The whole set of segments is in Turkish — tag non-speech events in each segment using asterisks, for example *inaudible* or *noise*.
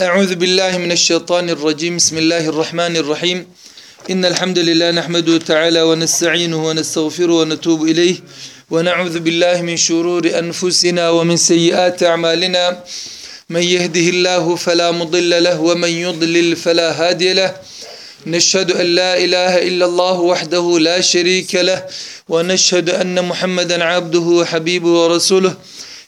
أعوذ بالله من الشيطان الرجيم. بسم الله الرحمن الرحيم. إن الحمد لله نحمده تعالى ونستعينه ونستغفره ونتوب إليه. ونعوذ بالله من شرور أنفسنا ومن سيئات أعمالنا. من يهده الله فلا مضل له ومن يضلل فلا هادي له. نشهد أن لا إله إلا الله وحده لا شريك له. ونشهد أن محمدا عبده وحبيبه ورسوله.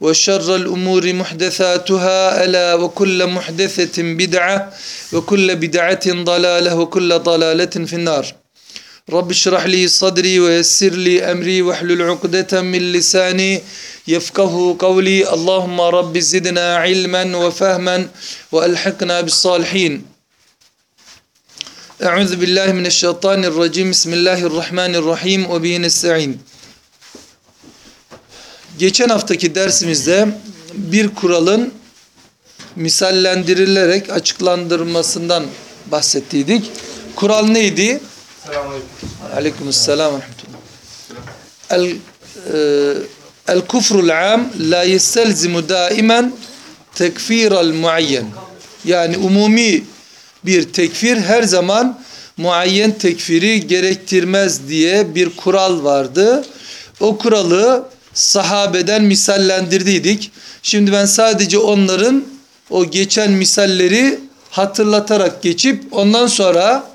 وشر الأمور محدثاتها ألا وكل محدثة بدعة وكل بدعة ضلالة وكل ضلالة في النار. رب اشرح لي صدري ويسر لي أمري واحلل عقدة من لساني يفقه قولي. اللهم رب زدنا علما وفهما وألحقنا بالصالحين. أعوذ بالله من الشيطان الرجيم. بسم الله الرحمن الرحيم. وبه نستعين. Geçen haftaki dersimizde bir kuralın misallendirilerek açıklandırmasından bahsettiydik. Kural neydi? Selamünaleyküm. Aleykümselam ve. El, e, el kufrul am la yestelzimu daimen tekfiral muayyen. Yani umumi bir tekfir her zaman muayyen tekfiri gerektirmez diye bir kural vardı. O kuralı sahabeden misallendirdiydik. Şimdi ben sadece onların o geçen misalleri hatırlatarak geçip ondan sonra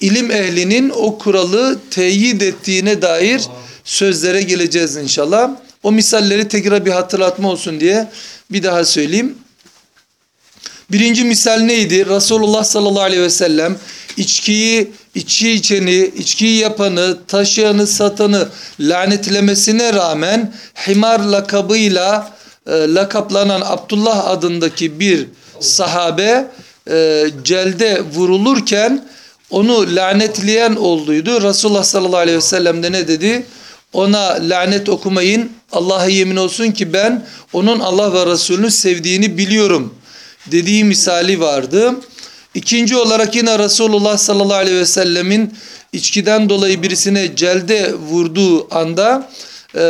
ilim ehlinin o kuralı teyit ettiğine dair sözlere geleceğiz inşallah. O misalleri tekrar bir hatırlatma olsun diye bir daha söyleyeyim. Birinci misal neydi? Resulullah sallallahu aleyhi ve sellem içkiyi, içki içeni, içkiyi yapanı, taşıyanı, satanı lanetlemesine rağmen himar lakabıyla e, lakaplanan Abdullah adındaki bir sahabe e, celde vurulurken onu lanetleyen olduydu. Resulullah sallallahu aleyhi ve sellem de ne dedi? Ona lanet okumayın. Allah'a yemin olsun ki ben onun Allah ve Resulünü sevdiğini biliyorum dediği misali vardı. İkinci olarak yine Resulullah sallallahu aleyhi ve sellemin içkiden dolayı birisine celde vurduğu anda e,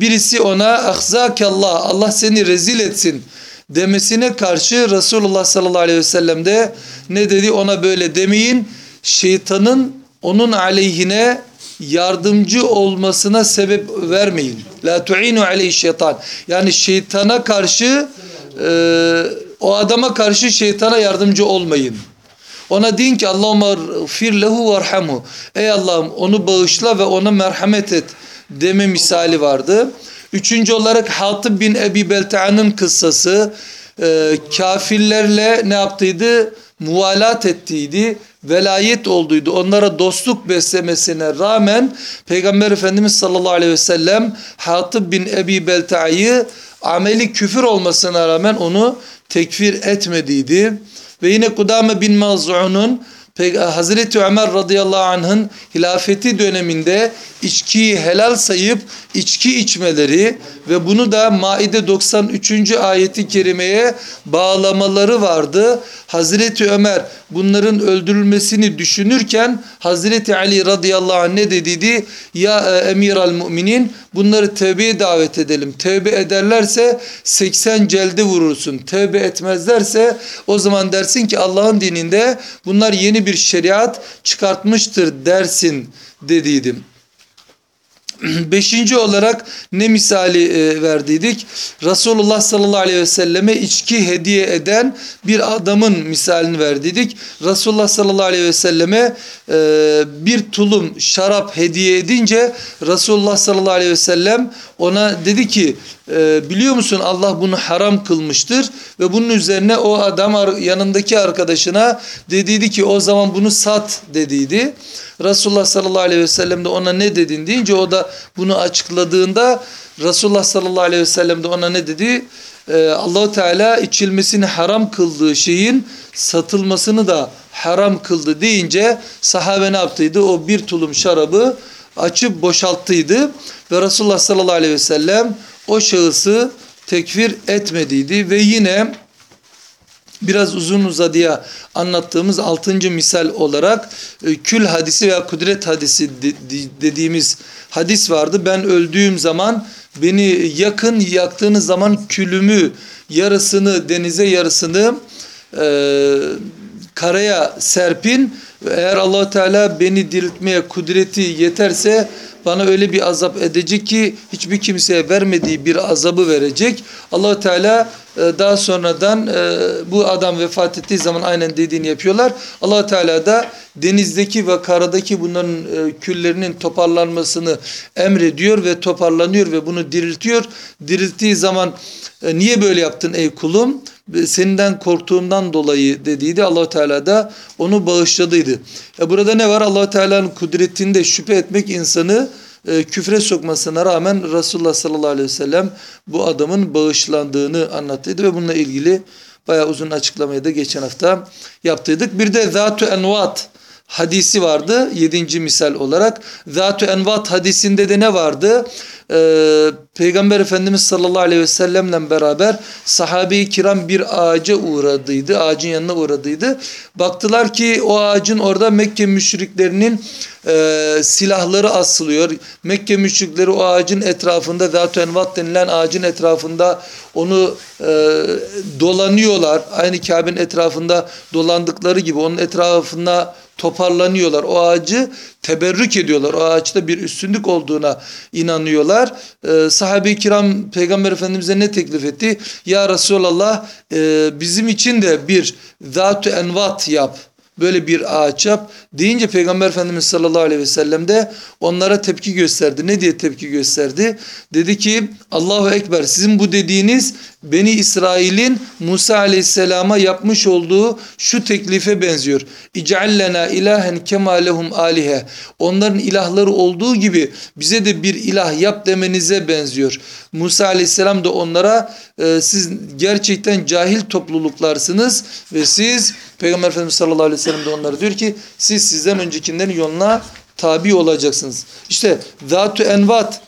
birisi ona ahzakallah Allah seni rezil etsin demesine karşı Resulullah sallallahu aleyhi ve sellem de ne dedi ona böyle demeyin şeytanın onun aleyhine yardımcı olmasına sebep vermeyin. La tu'inu aleyhi şeytan. Yani şeytana karşı e, o adama karşı şeytana yardımcı olmayın. Ona deyin ki Allahümme fir lehu varhamu. Ey Allah'ım onu bağışla ve ona merhamet et deme misali vardı. Üçüncü olarak Hatib bin Ebi Belta'nın kıssası e, kafirlerle ne yaptıydı? Muvalat ettiydi. Velayet olduydu. Onlara dostluk beslemesine rağmen Peygamber Efendimiz sallallahu aleyhi ve sellem Hatib bin Ebi Belta'yı ameli küfür olmasına rağmen onu tekfir etmediydi. Ve yine Kudame bin Maz'un'un Hazreti Ömer radıyallahu anh'ın hilafeti döneminde içkiyi helal sayıp içki içmeleri ve bunu da Maide 93. ayeti kerimeye bağlamaları vardı. Hazreti Ömer bunların öldürülmesini düşünürken Hazreti Ali radıyallahu anh ne dediydi? Ya emir al müminin bunları tevbeye davet edelim. Tevbe ederlerse 80 celde vurursun. Tevbe etmezlerse o zaman dersin ki Allah'ın dininde bunlar yeni bir şeriat çıkartmıştır dersin dediydim. *clears throat* Beşinci olarak ne misali e, verdiydik? Resulullah sallallahu aleyhi ve selleme içki hediye eden bir adamın misalini verdiydik. Resulullah sallallahu aleyhi ve selleme e, bir tulum şarap hediye edince Resulullah sallallahu aleyhi ve sellem ona dedi ki e, biliyor musun Allah bunu haram kılmıştır ve bunun üzerine o adam yanındaki arkadaşına dediydi ki o zaman bunu sat dediydi. Resulullah sallallahu aleyhi ve sellem de ona ne dedin deyince o da bunu açıkladığında Resulullah sallallahu aleyhi ve sellem de ona ne dedi? Ee, Allahu Teala içilmesini haram kıldığı şeyin satılmasını da haram kıldı deyince sahabe ne yaptıydı? O bir tulum şarabı açıp boşalttıydı ve Resulullah sallallahu aleyhi ve sellem o şahısı tekfir etmediydi ve yine biraz uzun uzadıya anlattığımız altıncı misal olarak e, kül hadisi veya kudret hadisi dediğimiz hadis vardı. Ben öldüğüm zaman beni yakın yaktığınız zaman külümü yarısını denize yarısını e, karaya serpin. Eğer allah Teala beni diriltmeye kudreti yeterse bana öyle bir azap edecek ki hiçbir kimseye vermediği bir azabı verecek. allah Teala e, daha sonradan e, bu adam vefat ettiği zaman aynen dediğini yapıyorlar. allah Teala da denizdeki ve karadaki bunların e, küllerinin toparlanmasını emrediyor ve toparlanıyor ve bunu diriltiyor. Dirilttiği zaman niye böyle yaptın ey kulum? Seninden korktuğumdan dolayı dediydi. allah Teala da onu bağışladıydı. E burada ne var? allah Teala'nın kudretinde şüphe etmek insanı e, küfre sokmasına rağmen Resulullah sallallahu aleyhi ve sellem bu adamın bağışlandığını anlattıydı ve bununla ilgili bayağı uzun açıklamayı da geçen hafta yaptıydık. Bir de Zatu Envat hadisi vardı yedinci misal olarak. Zatu Envat hadisinde de ne vardı? Ee, Peygamber Efendimiz sallallahu aleyhi ve sellemle beraber sahabe-i kiram bir ağaca uğradıydı. Ağacın yanına uğradıydı. Baktılar ki o ağacın orada Mekke müşriklerinin e, silahları asılıyor. Mekke müşrikleri o ağacın etrafında Zat-ı denilen ağacın etrafında onu e, dolanıyorlar. Aynı Kabe'nin etrafında dolandıkları gibi onun etrafında toparlanıyorlar. O ağacı teberrük ediyorlar. O ağaçta bir üstünlük olduğuna inanıyorlar. Ee, Sahabe-i kiram Peygamber Efendimiz'e ne teklif etti? Ya Resulallah e, bizim için de bir zat-ı envat yap böyle bir ağaç yap deyince Peygamber Efendimiz sallallahu aleyhi ve sellem de onlara tepki gösterdi. Ne diye tepki gösterdi? Dedi ki Allahu Ekber sizin bu dediğiniz Beni İsrail'in Musa aleyhisselama yapmış olduğu şu teklife benziyor. İc'allena ilahen kema lehum alihe. Onların ilahları olduğu gibi bize de bir ilah yap demenize benziyor. Musa aleyhisselam da onlara e, siz gerçekten cahil topluluklarsınız ve siz Peygamber Efendimiz sallallahu aleyhi ve sellem de onlara diyor ki siz sizden öncekilerin yoluna tabi olacaksınız. İşte zat envat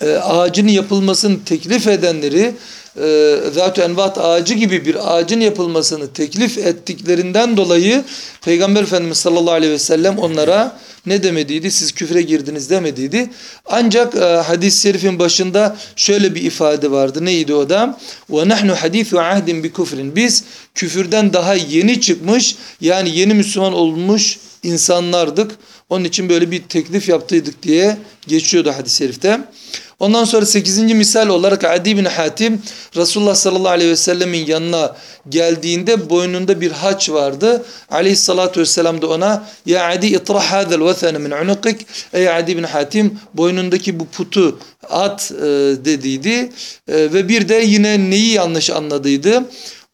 e, ağacın yapılmasını teklif edenleri e, zat envat ağacı gibi bir ağacın yapılmasını teklif ettiklerinden dolayı Peygamber Efendimiz sallallahu aleyhi ve sellem onlara ne demediydi? Siz küfre girdiniz demediydi. Ancak e, hadis-i şerifin başında şöyle bir ifade vardı. Neydi o da? وَنَحْنُ حَدِيثُ عَهْدٍ بِكُفْرٍ Biz küfürden daha yeni çıkmış yani yeni Müslüman olmuş insanlardık. Onun için böyle bir teklif yaptıydık diye geçiyordu hadis-i şerifte. Ondan sonra 8. misal olarak Adi bin Hatim Resulullah sallallahu aleyhi ve sellemin yanına geldiğinde boynunda bir haç vardı. Aleyhissalatu vesselam da ona ya Adi itrah hadel vatane min unukik ey Adi bin Hatim boynundaki bu putu at e, dediydi. E, ve bir de yine neyi yanlış anladıydı?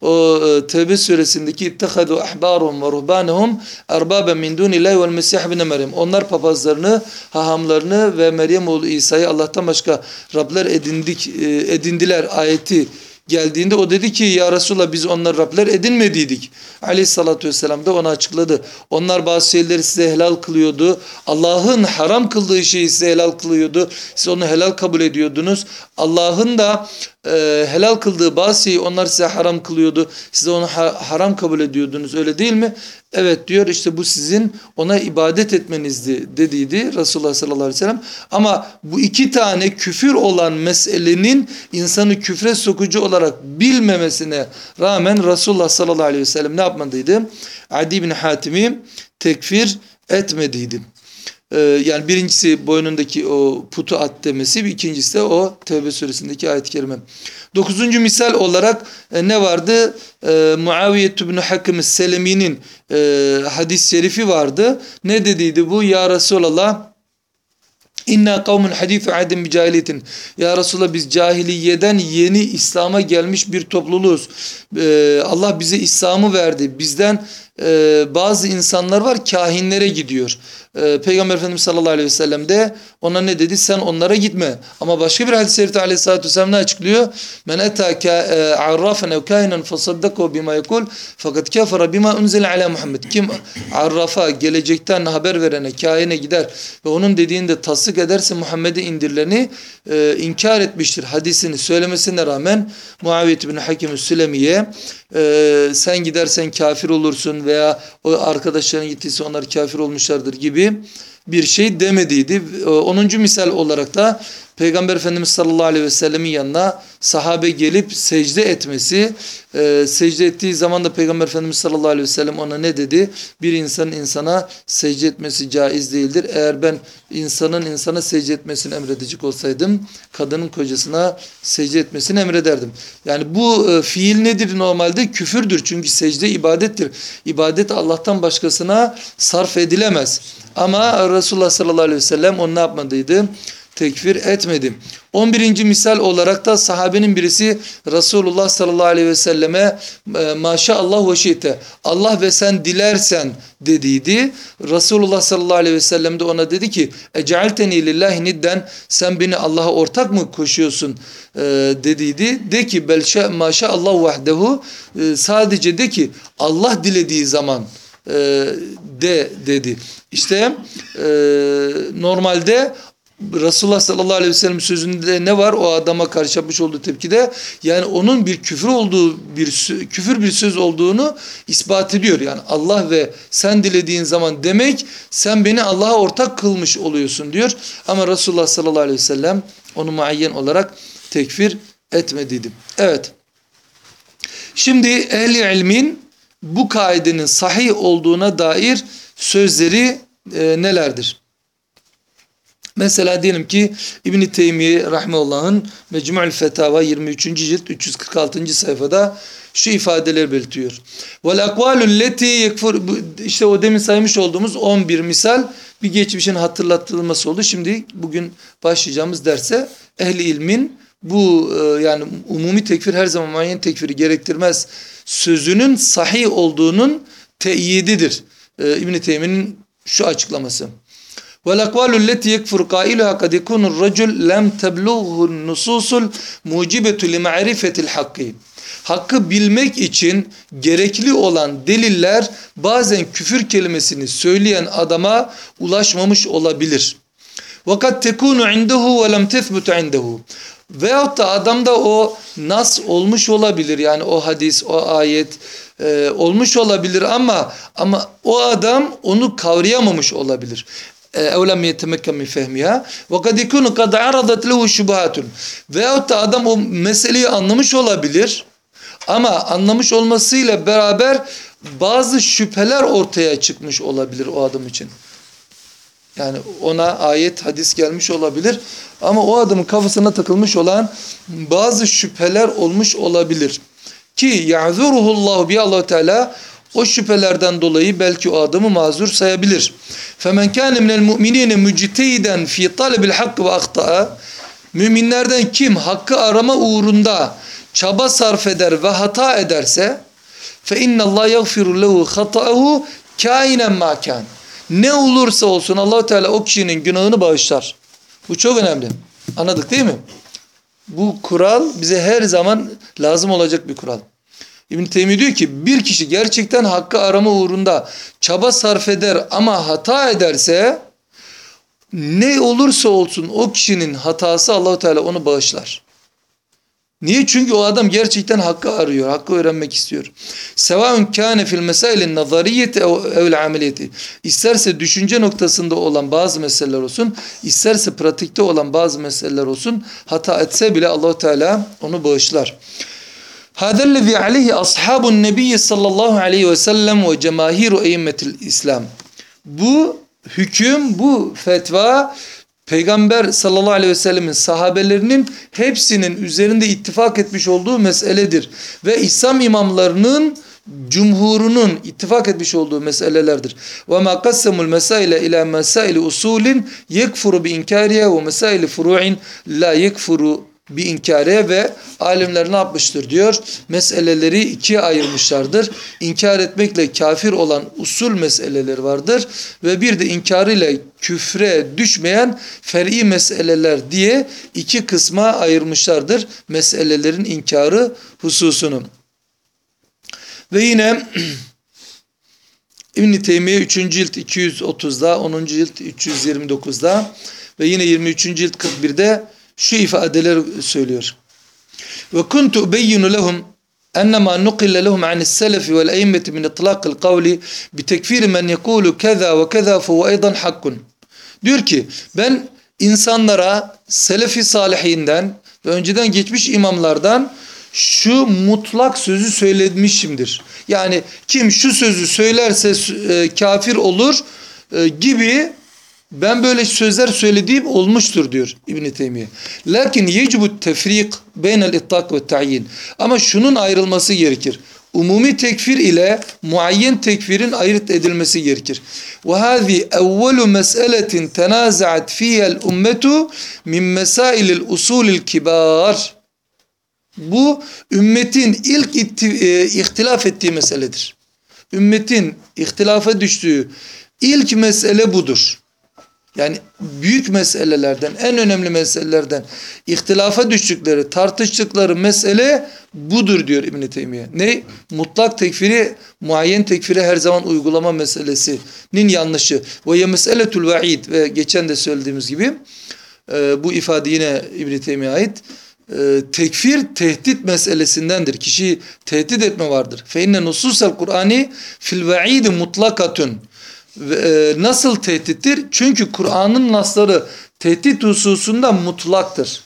O e, Tevbe suresindeki ittehadu ahbarum ve ruhbanahum erbabe min dunillahi vel mesih ibn Meryem. Onlar papazlarını, hahamlarını ve Meryem oğlu İsa'yı Allah'tan başka Rabler edindik e, edindiler ayeti geldiğinde o dedi ki ya Resulallah biz onlar Rabler edinmediydik. Aleyhissalatü vesselam da ona açıkladı. Onlar bazı şeyleri size helal kılıyordu. Allah'ın haram kıldığı şeyi size helal kılıyordu. Siz onu helal kabul ediyordunuz. Allah'ın da e, helal kıldığı bazı şeyi onlar size haram kılıyordu. Siz onu ha haram kabul ediyordunuz öyle değil mi? Evet diyor işte bu sizin ona ibadet etmenizdi dediydi Resulullah sallallahu aleyhi ve sellem. Ama bu iki tane küfür olan meselenin insanı küfre sokucu olarak bilmemesine rağmen Resulullah sallallahu aleyhi ve sellem ne yapmadıydı? Adi bin Hatim'i tekfir etmediydi. Ee, yani birincisi boynundaki o putu at demesi, ikincisi de o Tevbe suresindeki ayet-i kerime. Dokuzuncu misal olarak e, ne vardı? E, Muaviye ibn Hakim Selemi'nin e, hadis-i şerifi vardı. Ne dediydi bu? Ya Resulallah İnna kavmun hadithu adem bi cahiliyetin. Ya Resulallah biz cahiliyeden yeni İslam'a gelmiş bir topluluğuz. Ee, Allah bize İslam'ı verdi. Bizden e, bazı insanlar var kahinlere gidiyor. E, Peygamber Efendimiz sallallahu aleyhi ve sellem de ona ne dedi? Sen onlara gitme. Ama başka bir hadis-i şerifte aleyhissalatü vesselam ne açıklıyor? Men eta e, arrafen ev kahinen fesaddako bima yekul fakat kafara bima unzile ala Muhammed. Kim arrafa gelecekten haber verene, kahine gider ve onun dediğini de tasdik ederse Muhammed'e indirileni e, inkar etmiştir. Hadisini söylemesine rağmen Muaviye bin Hakim Sülemiye e, sen gidersen kafir olursun veya o arkadaşların gittiyse onlar kafir olmuşlardır gibi bir şey demediydi. 10. misal olarak da Peygamber Efendimiz sallallahu aleyhi ve sellemin yanına sahabe gelip secde etmesi. E, secde ettiği zaman da Peygamber Efendimiz sallallahu aleyhi ve sellem ona ne dedi? Bir insanın insana secde etmesi caiz değildir. Eğer ben insanın insana secde etmesini emredecek olsaydım kadının kocasına secde etmesini emrederdim. Yani bu e, fiil nedir normalde? Küfürdür. Çünkü secde ibadettir. İbadet Allah'tan başkasına sarf edilemez. Ama Resulullah sallallahu aleyhi ve sellem onu ne yapmadıydı? Tekfir etmedi. 11. misal olarak da sahabenin birisi Resulullah sallallahu aleyhi ve selleme e, maşallah ve şiite Allah ve sen dilersen dediydi. Resulullah sallallahu aleyhi ve sellem de ona dedi ki ecealteni lillahi nidden sen beni Allah'a ortak mı koşuyorsun e, dediydi. De ki bel maşallah vahdehu e, sadece de ki Allah dilediği zaman de dedi. İşte normalde Resulullah sallallahu aleyhi ve sellem sözünde ne var o adama karşı yapmış olduğu tepkide? Yani onun bir küfür olduğu bir küfür bir söz olduğunu ispat ediyor. Yani Allah ve sen dilediğin zaman demek sen beni Allah'a ortak kılmış oluyorsun diyor. Ama Resulullah sallallahu aleyhi ve sellem onu muayyen olarak tekfir etmediydi. Evet. Şimdi ehli ilmin bu kaidenin sahih olduğuna dair sözleri e, nelerdir? Mesela diyelim ki İbn-i Teymiye Rahimullah'ın Mecmu'l Fetava 23. cilt 346. sayfada şu ifadeler belirtiyor. Vel leti yekfur işte o demin saymış olduğumuz 11 misal bir geçmişin hatırlatılması oldu. Şimdi bugün başlayacağımız derse ehli ilmin bu e, yani umumi tekfir her zaman muayyen tekfiri gerektirmez sözünün sahih olduğunun teyididir. Ee, İbn-i Teymiye'nin şu açıklaması. والأقوال التي يكفر قائلها قد يكون الرجل لم تبلغه النصوص الموجبة لمعرفة الحق Hakkı bilmek için gerekli olan deliller bazen küfür kelimesini söyleyen adama ulaşmamış olabilir. Vakat tekunu indehu ve lem tethbut indehu. Veyahut da adamda o nas olmuş olabilir. Yani o hadis, o ayet e, olmuş olabilir ama ama o adam onu kavrayamamış olabilir. ev lem yetemekkem min fehmiha ve kad yekunu kad aradat lehu şubahatun. Veyahut da adam o meseleyi anlamış olabilir ama anlamış olmasıyla beraber bazı şüpheler ortaya çıkmış olabilir o adam için. Yani ona ayet, hadis gelmiş olabilir ama o adamın kafasına takılmış olan bazı şüpheler olmuş olabilir. Ki ya'zuruhullahu bi Allah Teala o şüphelerden dolayı belki o adamı mazur sayabilir. فَمَنْ كَانَ مِنَ الْمُؤْمِنِينَ مُجْتَيِدًا فِي طَلَبِ الْحَقِّ وَاَخْطَأَ Müminlerden kim hakkı arama uğrunda çaba sarf eder ve hata ederse فَاِنَّ اللّٰهَ يَغْفِرُ لَهُ خَطَأَهُ كَائِنًا مَا كَانَ Ne olursa olsun allah Teala o kişinin günahını bağışlar. Bu çok önemli. Anladık değil mi? Bu kural bize her zaman lazım olacak bir kural. İbn-i Teymi diyor ki bir kişi gerçekten hakkı arama uğrunda çaba sarf eder ama hata ederse ne olursa olsun o kişinin hatası Allahu Teala onu bağışlar. Niye? Çünkü o adam gerçekten hakkı arıyor, hakkı öğrenmek istiyor. Sevaun kâne fil mesailin nazariyeti evl ameliyeti. İsterse düşünce noktasında olan bazı meseleler olsun, isterse pratikte olan bazı meseleler olsun, hata etse bile Allahu Teala onu bağışlar. هذا الذي عليه أصحاب النبي sallallahu aleyhi ve sellem ve cemahiru eymmetil İslam. Bu hüküm bu fetva Peygamber sallallahu aleyhi ve sellemin sahabelerinin hepsinin üzerinde ittifak etmiş olduğu meseledir. Ve İslam imamlarının cumhurunun ittifak etmiş olduğu meselelerdir. Ve ma qassamul mesaile ila mesaili usulin yekfuru bi inkariye ve mesaili furu'in la yekfuru bi inkare ve alimler ne yapmıştır diyor. Meseleleri ikiye ayırmışlardır. İnkar etmekle kafir olan usul meseleleri vardır ve bir de inkar ile küfre düşmeyen fer'i meseleler diye iki kısma ayırmışlardır meselelerin inkarı hususunu. Ve yine *clears throat* İbn-i Teymiye 3. cilt 230'da, 10. cilt 329'da ve yine 23. cilt 41'de şu ifadeleri söylüyor. Ve kuntu beyyinu lehum enma nukille lehum anis selefi vel eyyimeti min itlaqil kavli bi tekfiri men yekulu keza ve keza fuhu eydan hakkun. Diyor ki ben insanlara selefi salihinden ve önceden geçmiş imamlardan şu mutlak sözü söylemişimdir. Yani kim şu sözü söylerse e, kafir olur e, gibi ben böyle sözler söylediğim olmuştur diyor İbn Teymiye. Lakin yecibu tefrik beynel ittak ve tayin. Ama şunun ayrılması gerekir. Umumi tekfir ile muayyen tekfirin ayırt edilmesi gerekir. Ve hâzi evvelu mes'eletin tenaza'at fiyel ummetu min mesailil usulil kibar. Bu ümmetin ilk e, ihtilaf ettiği meseledir. Ümmetin ihtilafa düştüğü ilk mesele budur. Yani büyük meselelerden, en önemli meselelerden ihtilafa düştükleri, tartıştıkları mesele budur diyor İbn Teymiye. Ne? Mutlak tekfiri, muayyen tekfiri her zaman uygulama meselesinin yanlışı. Ve ye meseletul vaid ve geçen de söylediğimiz gibi e, bu ifade yine İbn Teymiye ait. E, tekfir tehdit meselesindendir. Kişiyi tehdit etme vardır. Fe inne nususel Kur'ani fil vaidi mutlakatun. E, nasıl tehdittir? Çünkü Kur'an'ın nasları tehdit hususunda mutlaktır.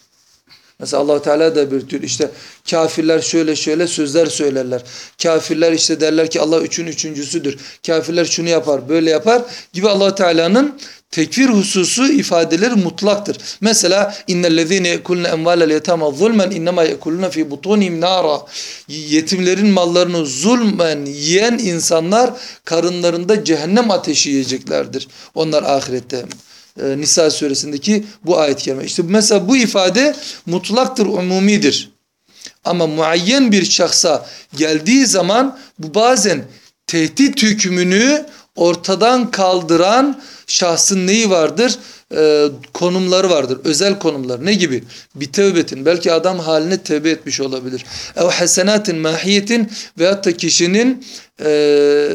Mesela allah Teala da belirtiyor işte kafirler şöyle şöyle sözler söylerler. Kafirler işte derler ki Allah üçün üçüncüsüdür. Kafirler şunu yapar böyle yapar gibi allah Teala'nın tekfir hususu ifadeleri mutlaktır. Mesela innellezine yekulne emvalel yetama zulmen innema yekuluna fi butunihim nara. Yetimlerin mallarını zulmen yiyen insanlar karınlarında cehennem ateşi yiyeceklerdir. Onlar ahirette. Ee, Nisa suresindeki bu ayet kerime. İşte mesela bu ifade mutlaktır, umumidir. Ama muayyen bir şahsa geldiği zaman bu bazen tehdit hükmünü ortadan kaldıran şahsın neyi vardır? Ee, konumları vardır. Özel konumlar. Ne gibi? Bir tevbetin. Belki adam haline tevbe etmiş olabilir. Ev hasenatin mahiyetin veyahut da kişinin e,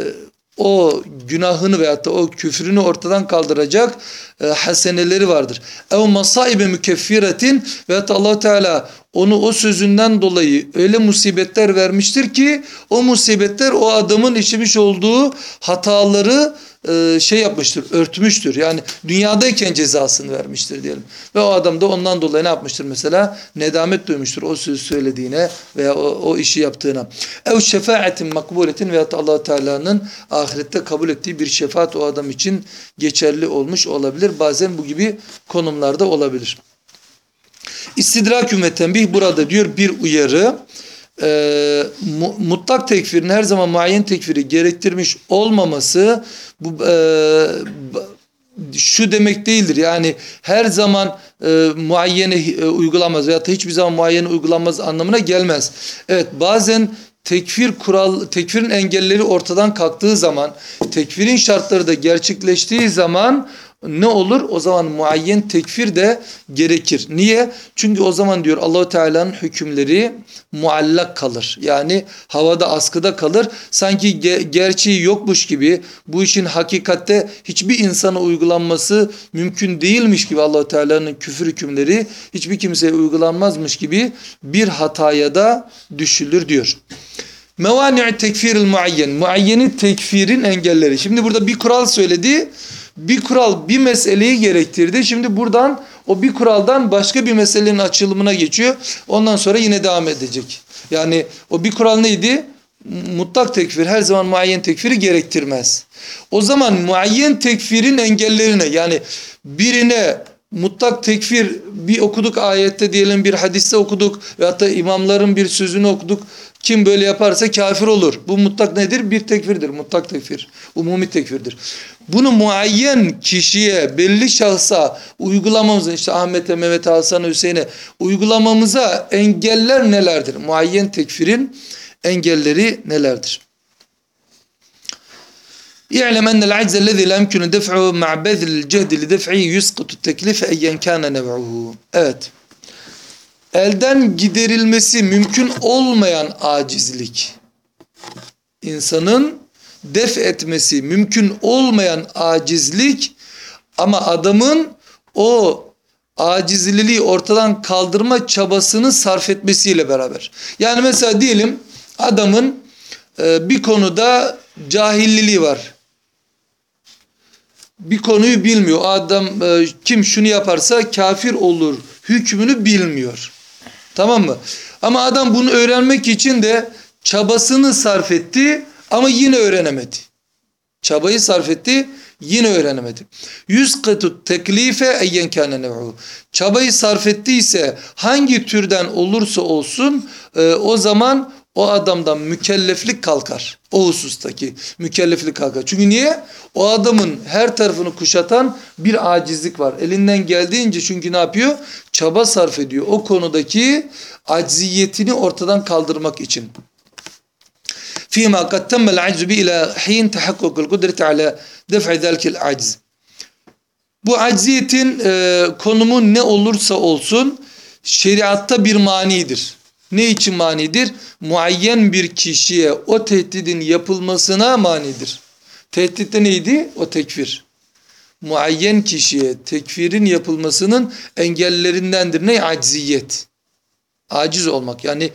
o günahını veyahut da o küfrünü ortadan kaldıracak e, haseneleri vardır. Ev masaibe mükeffiretin veyahut allah Teala onu o sözünden dolayı öyle musibetler vermiştir ki o musibetler o adamın işlemiş olduğu hataları e, şey yapmıştır, örtmüştür. Yani dünyadayken cezasını vermiştir diyelim. Ve o adam da ondan dolayı ne yapmıştır mesela? Nedamet duymuştur o sözü söylediğine veya o, o işi yaptığına. Ev şefaatin makbuletin veyahut Allah Teala'nın ahirette kabul ettiği bir şefaat o adam için geçerli olmuş olabilir. Bazen bu gibi konumlarda olabilir. İstidrakü ve tembih burada diyor bir uyarı e, mutlak tekfirin her zaman muayyen tekfiri gerektirmiş olmaması bu e, şu demek değildir. Yani her zaman e, muayyene e, uygulamaz veya da hiçbir zaman muayyene uygulanmaz anlamına gelmez. Evet bazen tekfir kural tekfirin engelleri ortadan kalktığı zaman tekfirin şartları da gerçekleştiği zaman ne olur? O zaman muayyen tekfir de gerekir. Niye? Çünkü o zaman diyor Allahu Teala'nın hükümleri muallak kalır. Yani havada askıda kalır. Sanki ge gerçeği yokmuş gibi bu işin hakikatte hiçbir insana uygulanması mümkün değilmiş gibi Allahu Teala'nın küfür hükümleri hiçbir kimseye uygulanmazmış gibi bir hataya da düşülür diyor. Mevani' tekfiril muayyen. Muayyenin tekfirin engelleri. Şimdi burada bir kural söyledi bir kural bir meseleyi gerektirdi. Şimdi buradan o bir kuraldan başka bir meselenin açılımına geçiyor. Ondan sonra yine devam edecek. Yani o bir kural neydi? mutlak tekfir her zaman muayyen tekfiri gerektirmez. O zaman muayyen tekfirin engellerine yani birine mutlak tekfir bir okuduk ayette diyelim bir hadiste okuduk ve hatta imamların bir sözünü okuduk. Kim böyle yaparsa kafir olur. Bu mutlak nedir? Bir tekfirdir. Mutlak tekfir. Umumi tekfirdir. Bunu muayyen kişiye, belli şahsa uygulamamıza işte Ahmet'e, Mehmet'e, Hasan'a, Hüseyin'e uygulamamıza engeller nelerdir? Muayyen tekfirin engelleri nelerdir? يعلم أن العجز الذي لا يمكن دفعه مع بذل الجهد لدفعه يسقط التكليف أيا كان نوعه. Evet. Elden giderilmesi mümkün olmayan acizlik. İnsanın def etmesi mümkün olmayan acizlik ama adamın o acizliliği ortadan kaldırma çabasını sarf etmesiyle beraber. Yani mesela diyelim adamın e, bir konuda cahilliliği var. Bir konuyu bilmiyor. Adam e, kim şunu yaparsa kafir olur hükmünü bilmiyor. Tamam mı? Ama adam bunu öğrenmek için de çabasını sarf etti ama yine öğrenemedi. Çabayı sarf etti yine öğrenemedi. Yüz katut teklife eyyen kâne. Çabayı sarf ettiyse hangi türden olursa olsun e, o zaman o adamdan mükelleflik kalkar. O husustaki mükelleflik kalkar. Çünkü niye? O adamın her tarafını kuşatan bir acizlik var. Elinden geldiğince çünkü ne yapıyor? Çaba sarf ediyor. O konudaki acziyetini ortadan kaldırmak için. فيما قد تم العجز به إلى حين تحقق القدرة على دفع ذلك العجز. Bu acziyetin e, konumu ne olursa olsun şeriatta bir manidir. Ne için manidir? Muayyen bir kişiye o tehdidin yapılmasına manidir. Tehdit de neydi? O tekfir. Muayyen kişiye tekfirin yapılmasının engellerindendir. Ne? Acziyet. Aciz olmak. Yani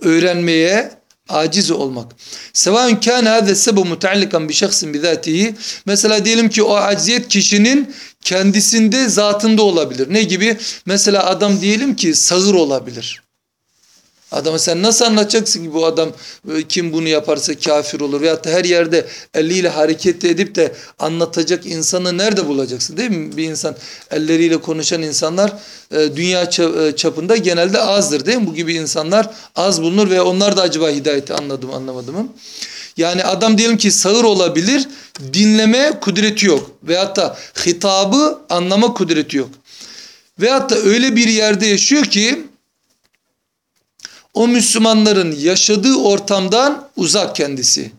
öğrenmeye aciz olmak. Sevaun kana hada sebep mutaallikan bi şahsin bizatihi. Mesela diyelim ki o acziyet kişinin kendisinde zatında olabilir. Ne gibi? Mesela adam diyelim ki sağır olabilir. Adama sen nasıl anlatacaksın ki bu adam e, kim bunu yaparsa kafir olur veyahut da her yerde eliyle hareket edip de anlatacak insanı nerede bulacaksın değil mi? Bir insan elleriyle konuşan insanlar e, dünya e, çapında genelde azdır değil mi? Bu gibi insanlar az bulunur ve onlar da acaba hidayeti anladım anlamadım mı? Yani adam diyelim ki sağır olabilir dinleme kudreti yok veyahut da hitabı anlama kudreti yok. Veyahut da öyle bir yerde yaşıyor ki o Müslümanların yaşadığı ortamdan uzak kendisi.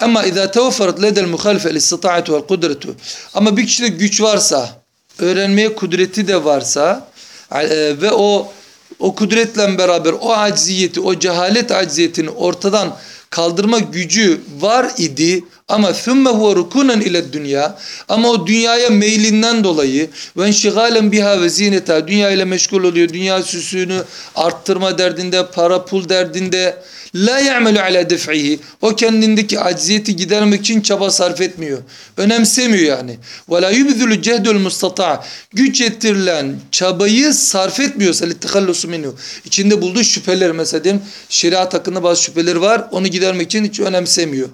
Ama اذا توفرت لدى المخالف الاستطاعة والقدرة ama bir kişide güç varsa, öğrenmeye kudreti de varsa e, ve o o kudretle beraber o acziyeti, o cehalet acziyetini ortadan kaldırma gücü var idi ama thumme huve rukunen ile dünya ama o dünyaya meylinden dolayı ve enşigalen biha ve zineta dünya ile meşgul oluyor. Dünya süsünü arttırma derdinde, para pul derdinde la ya'melu ala def'ihi o kendindeki acziyeti gidermek için çaba sarf etmiyor. Önemsemiyor yani. Ve la yubzulu cehdul mustata güç ettirilen çabayı sarf etmiyorsa littehallusu minhu. İçinde bulduğu şüpheler mesela diyelim şeriat hakkında bazı şüpheleri var. Onu gidermek için hiç önemsemiyor.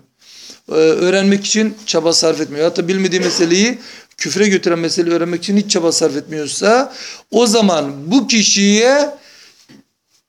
Ee, öğrenmek için çaba sarf etmiyor. Hatta bilmediği meseleyi küfre götüren meseleyi öğrenmek için hiç çaba sarf etmiyorsa o zaman bu kişiye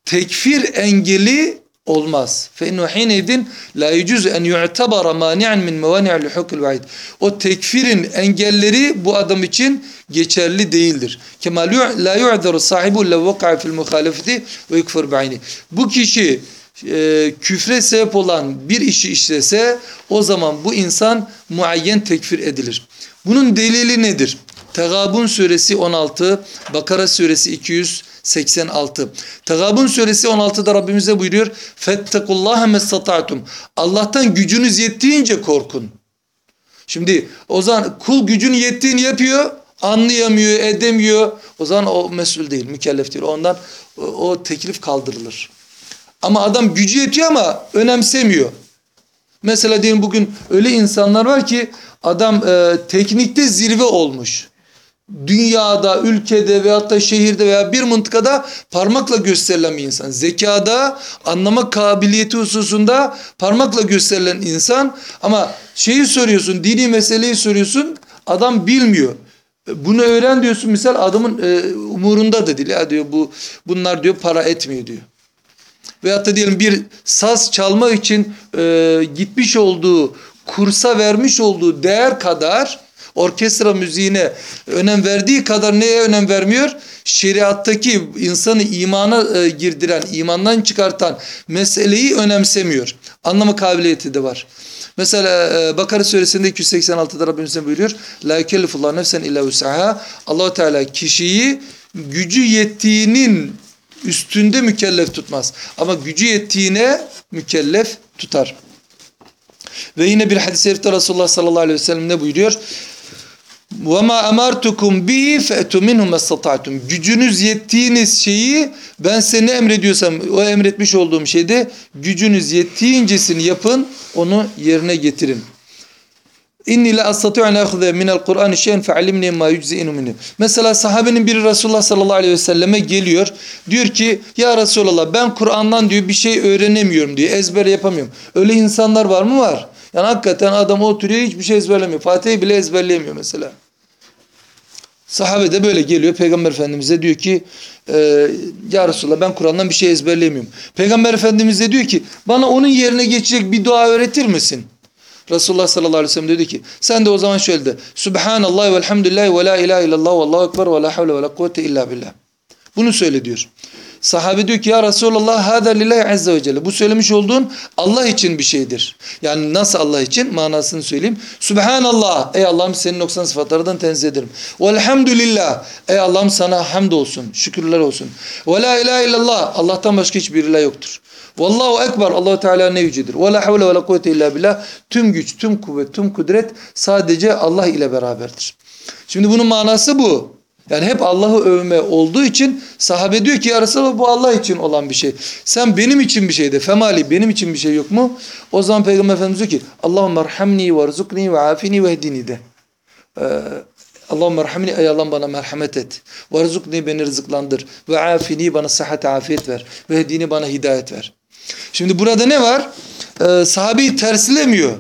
tekfir engeli olmaz. فَاِنُّ حِينَيْدٍ لَا يُجُزُ اَنْ يُعْتَبَرَ مَانِعًا مِنْ مَوَانِعَ لُحُقِ الْوَعِدِ O tekfirin engelleri bu adam için geçerli değildir. كَمَا لَا يُعْذَرُ صَاحِبُ لَوْ وَقَعَ فِي الْمُخَالَفَةِ وَيُكْفَرْ بَعِينِ Bu kişi e, küfre sebep olan bir işi işlese o zaman bu insan muayyen tekfir edilir. Bunun delili nedir? Tegabun suresi 16, Bakara suresi 286. Tegabun suresi 16'da Rabbimiz de buyuruyor. Fettekullaha mestata'tum. Allah'tan gücünüz yettiğince korkun. Şimdi o zaman kul gücün yettiğini yapıyor, anlayamıyor, edemiyor. O zaman o mesul değil, mükellef değil. Ondan o, o teklif kaldırılır. Ama adam gücü yetiyor ama önemsemiyor. Mesela diyelim bugün öyle insanlar var ki adam e, teknikte zirve olmuş. dünyada, ülkede veyahut da şehirde veya bir mıntıkada parmakla gösterilen bir insan. Zekada, anlama kabiliyeti hususunda parmakla gösterilen insan ama şeyi soruyorsun, dini meseleyi soruyorsun, adam bilmiyor. Bunu öğren diyorsun misal adamın e, umurunda da değil. Ya diyor bu bunlar diyor para etmiyor diyor. Veyahut da diyelim bir saz çalma için e, gitmiş olduğu kursa vermiş olduğu değer kadar orkestra müziğine önem verdiği kadar neye önem vermiyor? Şeriattaki insanı imana e, girdiren, imandan çıkartan meseleyi önemsemiyor. Anlama kabiliyeti de var. Mesela e, Bakara suresinde 286'da Rabbimiz buyuruyor? La yükellifullah nefsen illa vus'aha. allah Teala kişiyi gücü yettiğinin üstünde mükellef tutmaz. Ama gücü yettiğine mükellef tutar. Ve yine bir hadis-i şerifte Resulullah sallallahu aleyhi ve sellem ne buyuruyor? وَمَا اَمَرْتُكُمْ بِهِ فَاَتُوا مِنْهُ مَسْتَطَعْتُمْ Gücünüz yettiğiniz şeyi ben size ne emrediyorsam o emretmiş olduğum şeyde gücünüz yettiğincesini yapın onu yerine getirin. İnni la astati'u en akhze min el-Kur'an şey'en fe'allimni ma yujzi'inu minhu. Mesela sahabenin biri Resulullah sallallahu aleyhi ve selleme geliyor. Diyor ki ya Resulallah ben Kur'an'dan diyor bir şey öğrenemiyorum diyor. Ezber yapamıyorum. Öyle insanlar var mı? Var. Yani hakikaten adam oturuyor hiçbir şey ezberlemiyor. Fatih'i bile ezberleyemiyor mesela. Sahabe de böyle geliyor Peygamber Efendimiz'e diyor ki e, Ya Resulallah ben Kur'an'dan bir şey ezberleyemiyorum. Peygamber Efendimiz de diyor ki bana onun yerine geçecek bir dua öğretir misin? Resulullah sallallahu aleyhi ve sellem dedi ki sen de o zaman şöyle de Subhanallah ve elhamdülillah ve la ilahe illallah ve allahu ekber ve la havle ve la kuvvete illa billah. Bunu söyle diyor. Sahabe diyor ki ya Resulallah hâdâ lillahi azze ve celle. Bu söylemiş olduğun Allah için bir şeydir. Yani nasıl Allah için? Manasını söyleyeyim. Subhanallah. Ey Allah'ım senin noksan sıfatlardan tenzih ederim. Velhamdülillah. Ey Allah'ım sana hamd olsun. Şükürler olsun. Ve la ilahe illallah. Allah'tan başka hiçbir ilah yoktur. Vallahu ekber. Allahu Teala ne yücedir. Ve la havle ve la kuvvete illa billah. Tüm güç, tüm kuvvet, tüm kudret sadece Allah ile beraberdir. Şimdi bunun manası bu. Yani hep Allah'ı övme olduğu için sahabe diyor ki ya Resulallah bu Allah için olan bir şey. Sen benim için bir şey de femali benim için bir şey yok mu? O zaman Peygamber Efendimiz diyor ki Allahümme erhamni ve rızukni ve afini ve hedini de. Ee, Allahümme erhamni ey Allah'ım bana merhamet et. Ve rızukni beni rızıklandır. Ve afini bana sıhhat afiyet ver. Ve hedini bana hidayet ver. Şimdi burada ne var? Ee, sahabeyi terslemiyor.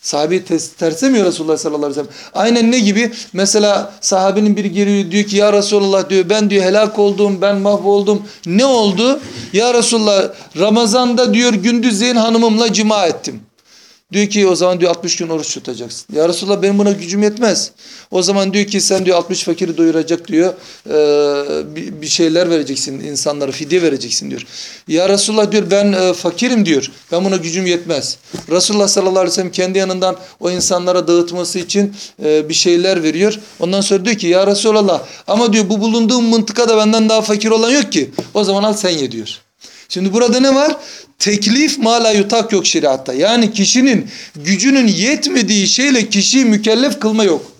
Sahabeyi terslemiyor Resulullah sallallahu aleyhi ve sellem. Aynen ne gibi? Mesela sahabenin biri geliyor diyor ki ya Resulullah diyor ben diyor helak oldum ben mahvoldum. Ne oldu? Ya Resulullah Ramazan'da diyor gündüzleyin hanımımla cima ettim. Diyor ki o zaman diyor 60 gün oruç tutacaksın. Ya Resulallah benim buna gücüm yetmez. O zaman diyor ki sen diyor 60 fakiri doyuracak diyor bir şeyler vereceksin insanlara fidye vereceksin diyor. Ya Resulallah diyor ben fakirim diyor. Ben buna gücüm yetmez. Resulullah sallallahu aleyhi ve sellem kendi yanından o insanlara dağıtması için bir şeyler veriyor. Ondan sonra diyor ki ya Resulallah ama diyor bu bulunduğum mıntıkada benden daha fakir olan yok ki. O zaman al sen ye diyor. Şimdi burada ne var? Teklif mala yutak yok şeriatta. Yani kişinin gücünün yetmediği şeyle kişiyi mükellef kılma yok.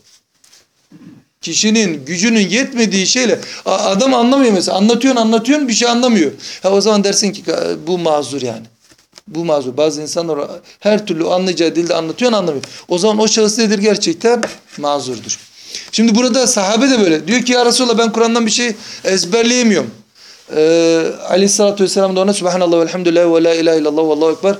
Kişinin gücünün yetmediği şeyle adam anlamıyor mesela. Anlatıyorsun anlatıyorsun bir şey anlamıyor. Ha, o zaman dersin ki bu mazur yani. Bu mazur. Bazı insanlar her türlü anlayacağı dilde anlatıyor anlamıyor. O zaman o şahıs nedir gerçekten? Mazurdur. Şimdi burada sahabe de böyle. Diyor ki ya Resulallah ben Kur'an'dan bir şey ezberleyemiyorum. Ee, Aleyhissalatü vesselam da ona Subhanallah ve elhamdülillah ve la ilahe illallah ve allahu ekber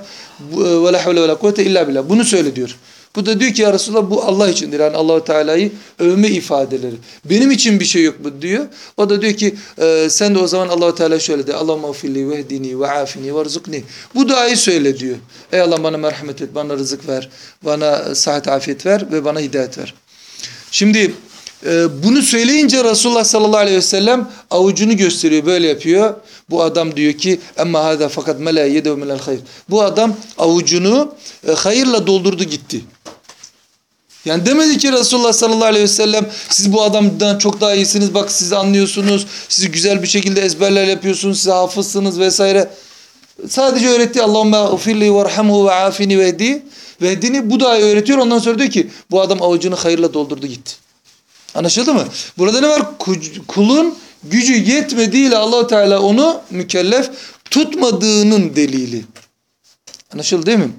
ve la havle ve la kuvvete illa billah. Bunu söyle diyor. Bu da diyor ki ya Resulallah bu Allah içindir. Yani Allahu Teala'yı övme ifadeleri. Benim için bir şey yok bu diyor. O da diyor ki e, sen de o zaman Allahu Teala şöyle de. Allahümme ufilli ve hdini ve afini ve rızıkni. Bu duayı söyle diyor. Ey Allah bana merhamet et, bana rızık ver, bana sıhhat afiyet ver ve bana hidayet ver. Şimdi ee, bunu söyleyince Resulullah sallallahu aleyhi ve sellem avucunu gösteriyor böyle yapıyor. Bu adam diyor ki emma hada fakat mela yedev minel hayr. Bu adam avucunu e, hayırla doldurdu gitti. Yani demedi ki Resulullah sallallahu aleyhi ve sellem siz bu adamdan çok daha iyisiniz bak siz anlıyorsunuz siz güzel bir şekilde ezberler yapıyorsunuz siz hafızsınız vesaire. Sadece öğretti Allahümme ufirli verhamhu ve afini ve hedi ve hedini bu da öğretiyor ondan sonra diyor ki bu adam avucunu hayırla doldurdu gitti. Anlaşıldı mı? Burada ne var? Kulun gücü yetmediğiyle allah Teala onu mükellef tutmadığının delili. Anlaşıldı değil mi?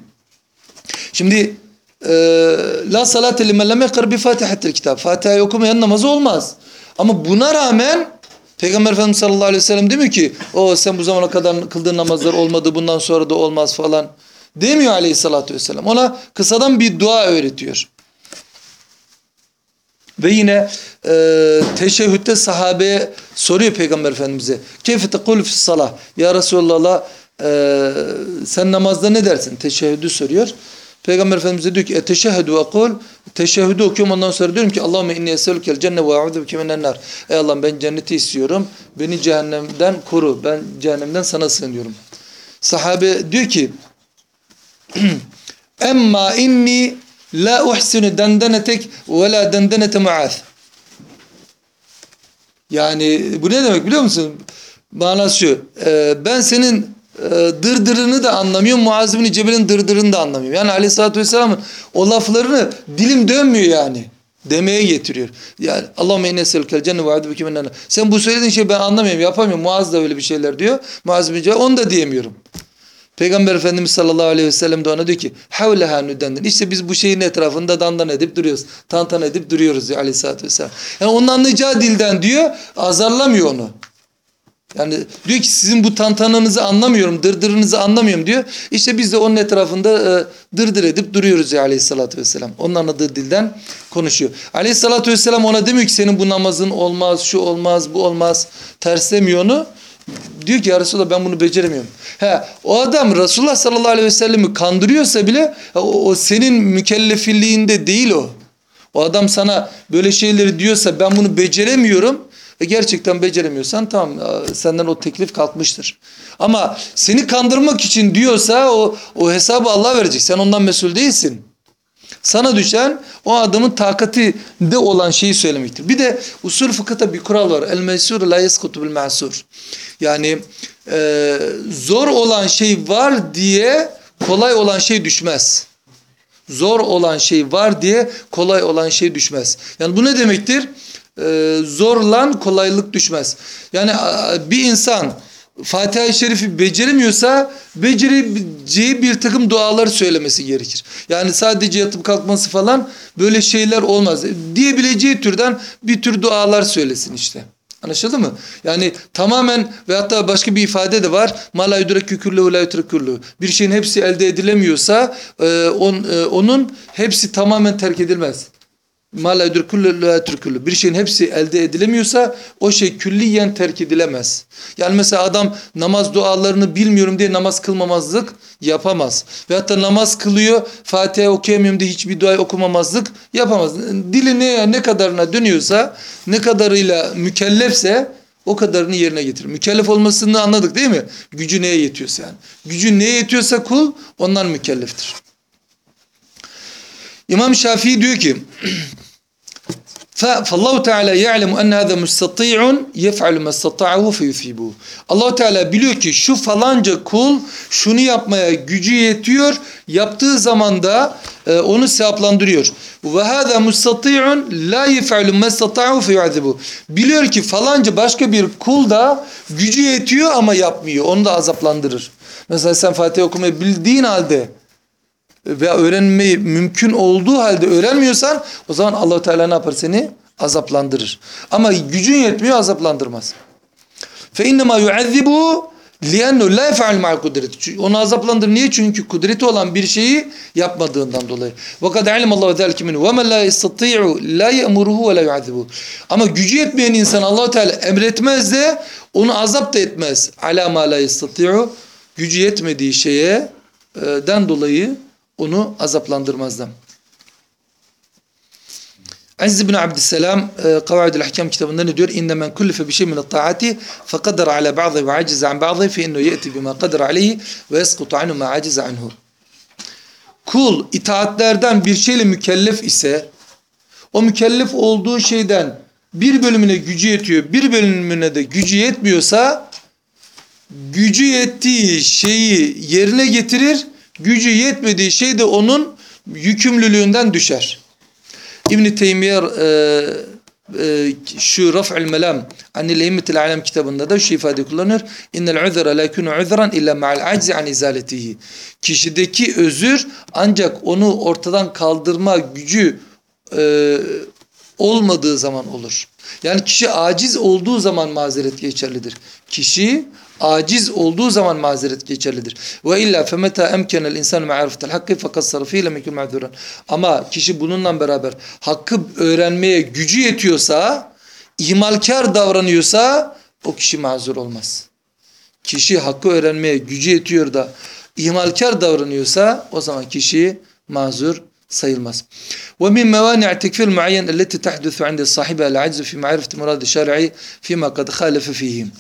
Şimdi e, La salate limen lem yekra bi fatihatil kitab. Fatiha'yı okumayan namazı olmaz. Ama buna rağmen Peygamber Efendimiz sallallahu aleyhi ve sellem demiyor ki o sen bu zamana kadar kıldığın namazlar olmadı bundan sonra da olmaz falan. Demiyor aleyhissalatü vesselam. Ona kısadan bir dua öğretiyor. Ve yine e, teşehhütte sahabeye soruyor Peygamber Efendimiz'e. Keyfe tekul fis salah. Ya Resulallah e, sen namazda ne dersin? Teşehhüdü soruyor. Peygamber Efendimiz diyor ki eteşehhüdü ve kul teşehhüdü okuyorum ondan sonra diyorum ki Allahümme inni eselükel cenne ve a'udhu bike minen nar. Ey Allah'ım ben cenneti istiyorum. Beni cehennemden koru. Ben cehennemden sana sığınıyorum. Sahabe diyor ki *clears throat* Emma inni la uhsinu dendenetek ve la dendenete muaz. Yani bu ne demek biliyor musun? Manası şu. E, ben senin e, dırdırını da anlamıyorum. Muaz bin Cebel'in dırdırını da anlamıyorum. Yani aleyhissalatü vesselamın o laflarını dilim dönmüyor yani. Demeye getiriyor. Yani Allahümme inne eselükel cennet ve a'udhu minnen Sen bu söylediğin şeyi ben anlamıyorum, yapamıyorum. Muaz da öyle bir şeyler diyor. Muaz bin Cebel onu da diyemiyorum. Peygamber Efendimiz sallallahu aleyhi ve sellem de ona diyor ki havleha nüdendin. İşte biz bu şeyin etrafında dandan edip duruyoruz. Tantan edip duruyoruz diyor aleyhissalatü vesselam. Yani onun anlayacağı dilden diyor azarlamıyor onu. Yani diyor ki sizin bu tantananızı anlamıyorum, dırdırınızı anlamıyorum diyor. İşte biz de onun etrafında e, dırdır edip duruyoruz ya aleyhissalatü vesselam. Onun anladığı dilden konuşuyor. Aleyhissalatü vesselam ona demiyor ki senin bu namazın olmaz, şu olmaz, bu olmaz. Terslemiyor onu. Diyor ki ya Resulallah ben bunu beceremiyorum. He, o adam Resulullah sallallahu aleyhi ve sellemi kandırıyorsa bile o, o senin mükellefiliğinde değil o. O adam sana böyle şeyleri diyorsa ben bunu beceremiyorum. E gerçekten beceremiyorsan tamam senden o teklif kalkmıştır. Ama seni kandırmak için diyorsa o, o hesabı Allah verecek. Sen ondan mesul değilsin. Sana düşen o adamın takatinde olan şeyi söylemektir. Bir de usul fıkıhta bir kural var. El meysur la yeskutu bil ma'sur. Yani e, zor olan şey var diye kolay olan şey düşmez. Zor olan şey var diye kolay olan şey düşmez. Yani bu ne demektir? E, zorlan kolaylık düşmez. Yani bir insan Fatiha-i Şerif'i beceremiyorsa becereceği bir takım dualar söylemesi gerekir. Yani sadece yatıp kalkması falan böyle şeyler olmaz. Diyebileceği türden bir tür dualar söylesin işte. Anlaşıldı mı? Yani tamamen ve hatta başka bir ifade de var. Ma la yudrekü la Bir şeyin hepsi elde edilemiyorsa e, on, e, onun hepsi tamamen terk edilmez. Ma la Bir şeyin hepsi elde edilemiyorsa o şey külliyen terk edilemez. Yani mesela adam namaz dualarını bilmiyorum diye namaz kılmamazlık yapamaz. Ve hatta namaz kılıyor Fatiha okuyamıyorum diye hiçbir dua okumamazlık yapamaz. Dili ne, ne kadarına dönüyorsa ne kadarıyla mükellefse o kadarını yerine getirir. Mükellef olmasını anladık değil mi? Gücü neye yetiyorsa yani. Gücü neye yetiyorsa kul ondan mükelleftir. İmam Şafii diyor ki *clears throat* فالله تعالى يعلم أن هذا مستطيع يفعل ما استطاعه فيثيبه. Allah Teala biliyor ki şu falanca kul şunu yapmaya gücü yetiyor. Yaptığı zaman da e, onu sevaplandırıyor. Ve hâzâ mustati'un la yef'alu ma istata'u feyu'azibu. Biliyor ki falanca başka bir kul da gücü yetiyor ama yapmıyor. Onu da azaplandırır. Mesela sen Fatiha okumayı bildiğin halde ve öğrenmeyi mümkün olduğu halde öğrenmiyorsan o zaman allah Teala ne yapar seni? Azaplandırır. Ama gücün yetmiyor azaplandırmaz. فَاِنَّمَا يُعَذِّبُهُ لِيَنُّ لَا يَفْعَلْ مَعَ kudreti. Onu azaplandır. Niye? Çünkü kudreti olan bir şeyi yapmadığından dolayı. وَقَدْ عَلِمَ اللّٰهُ ذَلْكِ مِنْهُ وَمَنْ لَا يَسْتَطِيعُ لَا يَأْمُرُهُ وَلَا يُعَذِّبُهُ Ama gücü yetmeyen insan allah Teala emretmez de onu azap da etmez. عَلَى مَا لَا يَسْتَطِيعُ Gücü yetmediği şeye den dolayı onu azaplandırmazdı. Aziz bin Abdüsselam Kavaidül Ahkam kitabında ne diyor? İnne men kullife bir şey min taati fekadar ala ba'dı ve acize an ba'dı fe innu ye'ti bima kadar aleyhi ve yeskutu anhu ma acize anhu. Kul itaatlerden bir şeyle mükellef ise o mükellef olduğu şeyden bir bölümüne gücü yetiyor, bir bölümüne de gücü yetmiyorsa gücü yettiği şeyi yerine getirir gücü yetmediği şey de onun yükümlülüğünden düşer. İbn-i Teymiye e, e, şu Raf'ül Melam Anil Eymmetil Alem kitabında da şu ifade kullanır. İnnel uzra la yakunu uzran illa ma'al aczi an izaletihi. Kişideki özür ancak onu ortadan kaldırma gücü e, olmadığı zaman olur. Yani kişi aciz olduğu zaman mazeret geçerlidir. Kişi aciz olduğu zaman mazeret geçerlidir. Ve illa femeta emkenel insan ma'arifetel hakkı fakat sarfiyle mekul ma'duran. Ama kişi bununla beraber hakkı öğrenmeye gücü yetiyorsa, imalkar davranıyorsa o kişi mazur olmaz. Kişi hakkı öğrenmeye gücü yetiyor da imalkar davranıyorsa o zaman kişi mazur sayılmaz. Ve min mevani'i tekfir muayyen elleti tahdusu inde sahibi el-acz fi ma'rifeti murad-ı şer'i fima kad khalafe fihim.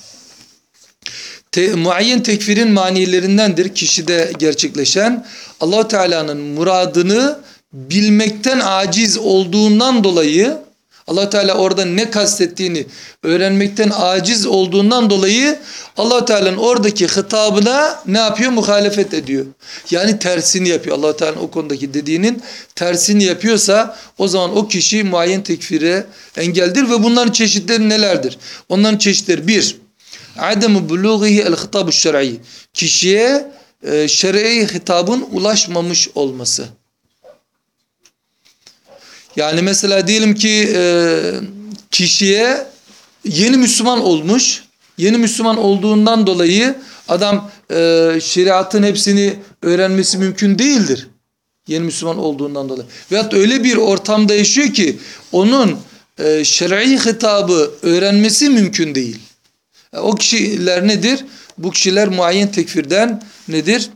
Te, muayyen tekfirin manilerindendir kişide gerçekleşen allah Teala'nın muradını bilmekten aciz olduğundan dolayı allah Teala orada ne kastettiğini öğrenmekten aciz olduğundan dolayı allah Teala'nın oradaki hitabına ne yapıyor? Muhalefet ediyor. Yani tersini yapıyor. allah Teala'nın o konudaki dediğinin tersini yapıyorsa o zaman o kişi muayyen tekfire engeldir ve bunların çeşitleri nelerdir? Onların çeşitleri bir, buluğihi el hitabu şer'i. Kişiye e, şer'i hitabın ulaşmamış olması. Yani mesela diyelim ki e, kişiye yeni Müslüman olmuş. Yeni Müslüman olduğundan dolayı adam e, şeriatın hepsini öğrenmesi mümkün değildir. Yeni Müslüman olduğundan dolayı. Veyahut öyle bir ortamda yaşıyor ki onun e, şer'i hitabı öğrenmesi mümkün değil. O kişiler nedir? Bu kişiler muayyen tekfirden nedir?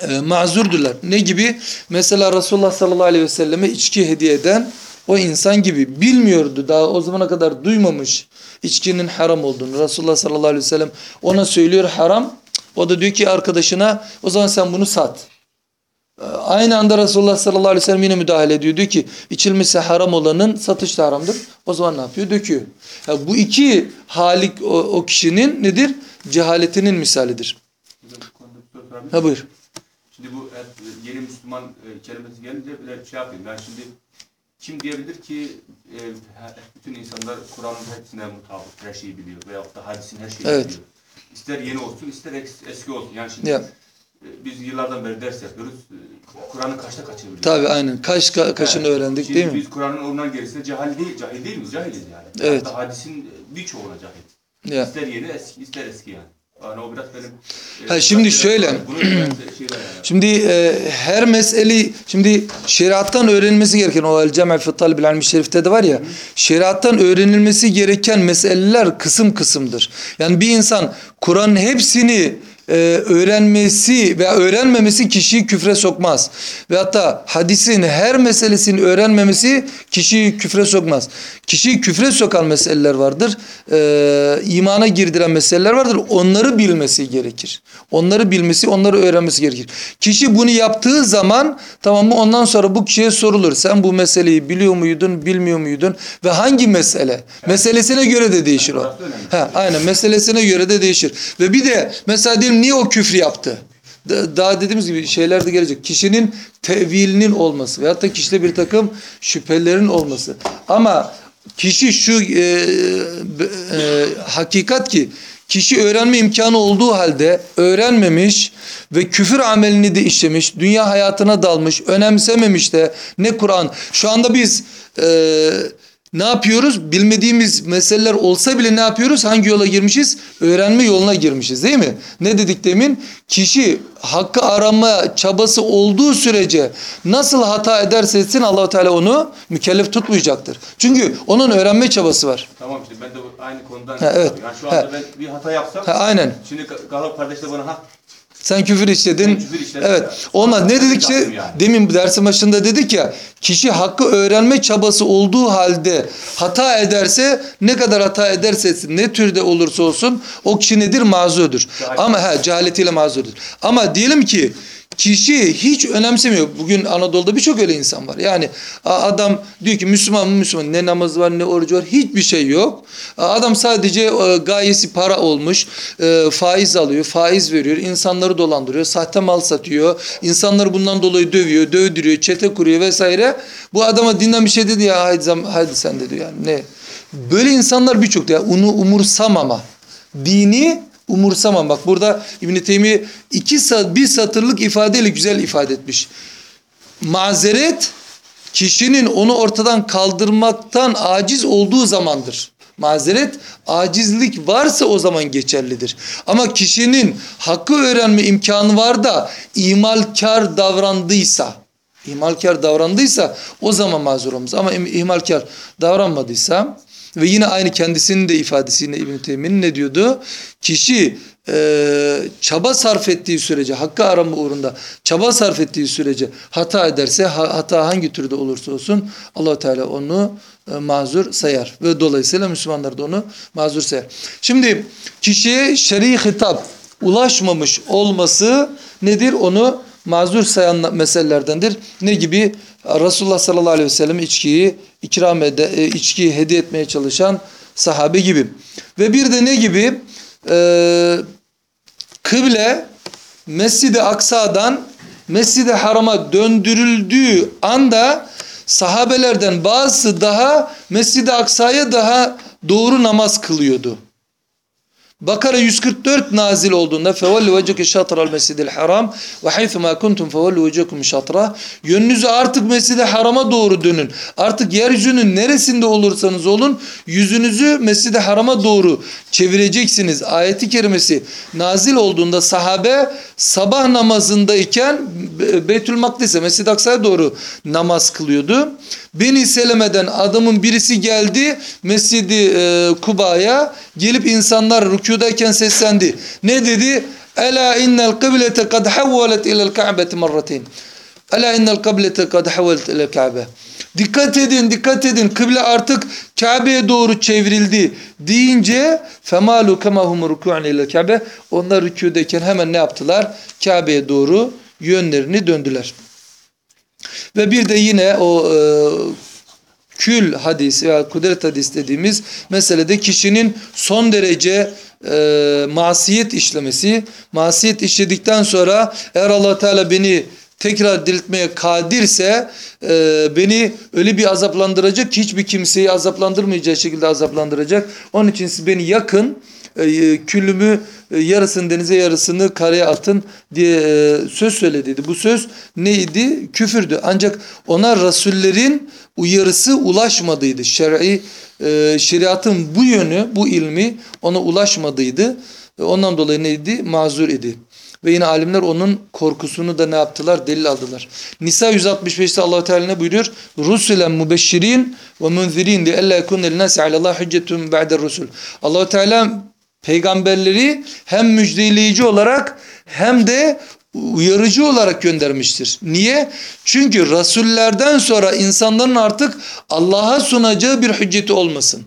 E, mazurdurlar. Ne gibi? Mesela Resulullah sallallahu aleyhi ve selleme içki hediye eden o insan gibi bilmiyordu. Daha o zamana kadar duymamış içkinin haram olduğunu. Resulullah sallallahu aleyhi ve sellem ona söylüyor haram. O da diyor ki arkadaşına o zaman sen bunu sat. Aynı anda Resulullah sallallahu aleyhi ve sellem yine müdahale ediyor. Diyor ki içilmesi haram olanın satış da haramdır. O zaman ne yapıyor? Döküyor. Ya bu iki halik o, o kişinin nedir? Cehaletinin misalidir. Ha buyur. Şimdi bu e, yeni Müslüman e, kelimesi gelince bir şey yapayım. Ben şimdi kim diyebilir ki e, bütün insanlar Kur'an'ın hepsine mutabık, her şeyi biliyor veyahut da hadisin her şeyi Evet. biliyor. İster yeni olsun, ister eski olsun. Yani şimdi Ya. E, biz yıllardan beri ders yapıyoruz. E, Kur'an'ın kaçta kaçını biliyoruz? Tabi aynen. Kaç ka- kaşını Evet. öğrendik Şimdi değil mi? Biz Kur'an'ın ondan gerisinde cahil değil, cahil değil miyiz? Cahiliz yani. Evet. Hatta hadisin e, birçoğuna cahil. Ya. İster yeni, eski, ister eski yani. Yani o biraz benim... e, Ha, şimdi şöyle. Yani. *clears throat* Şimdi e, her mesele şimdi şeriattan öğrenilmesi gereken o el cem'e fi talib ilmi şerifte de var ya şeriattan öğrenilmesi gereken meseleler kısım kısımdır. Yani bir insan Kur'an'ın hepsini e, öğrenmesi ve öğrenmemesi kişiyi küfre sokmaz. Ve hatta hadisin her meselesini öğrenmemesi kişiyi küfre sokmaz. Kişiyi küfre sokan meseleler vardır. E, imana girdiren meseleler vardır. Onları bilmesi gerekir. Onları bilmesi, onları öğrenmesi gerekir. Kişi bunu yaptığı zaman tamam mı ondan sonra bu kişiye sorulur. Sen bu meseleyi biliyor muydun, bilmiyor muydun ve hangi mesele? Meselesine göre de değişir o. Ha, aynen meselesine göre de değişir. Ve bir de mesela diyelim niye o küfrü yaptı? Da- Daha dediğimiz gibi şeyler de gelecek. Kişinin tevilinin olması veyahut da kişide bir takım şüphelerin olması. Ama kişi şu e, e, hakikat ki kişi öğrenme imkanı olduğu halde öğrenmemiş ve küfür amelini de işlemiş, dünya hayatına dalmış, önemsememiş de ne Kur'an. Şu anda biz e, ne yapıyoruz? Bilmediğimiz meseleler olsa bile ne yapıyoruz? Hangi yola girmişiz? Öğrenme yoluna girmişiz değil mi? Ne dedik demin? Kişi hakkı arama çabası olduğu sürece nasıl hata ederse etsin Allahu Teala onu mükellef tutmayacaktır. Çünkü onun öğrenme çabası var. Tamam işte ben de aynı konudan Ha, evet. yani şu anda Ha. ben bir hata yapsam Ha, aynen. şimdi Galip kardeş de bana ha Sen küfür işledin. Küfür işledim. Evet. Olmaz. Ne dedik yani. Demin dersin başında dedik ya. Kişi hakkı öğrenme çabası olduğu halde hata ederse ne kadar hata ederse etsin, ne türde olursa olsun o kişi nedir? Mazurdur. Cehalet. Ama ha cehaletiyle mazurdur. Ama diyelim ki Kişi hiç önemsemiyor. Bugün Anadolu'da birçok öyle insan var. Yani adam diyor ki Müslüman mı Müslüman ne namaz var ne orucu var hiçbir şey yok. Adam sadece e, gayesi para olmuş. e, Faiz alıyor, faiz veriyor, insanları dolandırıyor, sahte mal satıyor. insanları bundan dolayı dövüyor, dövdürüyor, çete kuruyor vesaire. Bu adama dinden bir şey dedi ya haydi, haydi sen dedi yani ne? Böyle insanlar birçok ya onu umursamama. Dini umursamam. Bak burada İbn Teymi iki bir satırlık ifadeyle güzel ifade etmiş. Mazeret kişinin onu ortadan kaldırmaktan aciz olduğu zamandır. Mazeret acizlik varsa o zaman geçerlidir. Ama kişinin hakkı öğrenme imkanı var da imalkar davrandıysa, imalkar davrandıysa o zaman mazur olmaz. Ama imalkar davranmadıysa ve yine aynı kendisinin de ifadesi yine İbn-i Teymi'nin ne diyordu? Kişi e, çaba sarf ettiği sürece, hakkı arama uğrunda çaba sarf ettiği sürece hata ederse, ha- hata hangi türde olursa olsun allah Teala onu e, mazur sayar. Ve dolayısıyla Müslümanlar da onu mazur sayar. Şimdi kişiye şer'i hitap ulaşmamış olması nedir? Onu mazur sayan meselelerdendir. Ne gibi? Resulullah sallallahu aleyhi ve sellem içkiyi ikram ede, e, içkiyi hediye etmeye çalışan sahabe gibi. Ve bir de ne gibi? Ee, kıble Mescid-i Aksa'dan Mescid-i Haram'a döndürüldüğü anda sahabelerden bazısı daha Mescid-i Aksa'ya daha doğru namaz kılıyordu. Bakara 144 nazil olduğunda fevellu veceke şatral mescidil haram ve haythu ma kuntum fevellu vecekum şatra yönünüzü artık mescidi harama doğru dönün. Artık yeryüzünün neresinde olursanız olun yüzünüzü mescidi harama doğru çevireceksiniz. Ayeti kerimesi nazil olduğunda sahabe sabah namazındayken Be- Beytül Makdis'e Mescid-i Aksa'ya doğru namaz kılıyordu. Beni Seleme'den adamın birisi geldi Mescid-i e, Kuba'ya gelip insanlar rükûdayken seslendi. Ne dedi? Ela innel kıblete kad havvalet ilel ka'beti marratin. Ela innel kıblete kad havvalet ilel ka'be. Dikkat edin, dikkat edin. Kıble artık Kabe'ye doğru çevrildi deyince femalu kema hum rükû'an ilel ka'be. Onlar rükûdayken hemen ne yaptılar? Kabe'ye doğru yönlerini döndüler. Ve bir de yine o e, kül hadis veya kudret hadis dediğimiz meselede kişinin son derece e, masiyet işlemesi, masiyet işledikten sonra eğer allah Teala beni tekrar diriltmeye kadirse e, beni öyle bir azaplandıracak hiçbir kimseyi azaplandırmayacağı şekilde azaplandıracak. Onun için siz beni yakın, küllümü e, yarısını denize yarısını karaya atın diye e, söz söylediydi. Bu söz neydi? Küfürdü. Ancak ona Rasullerin uyarısı ulaşmadıydı. Şer'i e, şeriatın bu yönü, bu ilmi ona ulaşmadıydı. E, Ondan dolayı neydi? Mazur idi. Ve yine alimler onun korkusunu da ne yaptılar? Delil aldılar. Nisa 165'te allah Teala ne buyuruyor? Rusulen mubeşşirin ve munzirin li alla yekun lin nasi alallah hüccetun ba'de rusul. allah Teala peygamberleri hem müjdeleyici olarak hem de uyarıcı olarak göndermiştir. Niye? Çünkü rasullerden sonra insanların artık Allah'a sunacağı bir hücceti olmasın.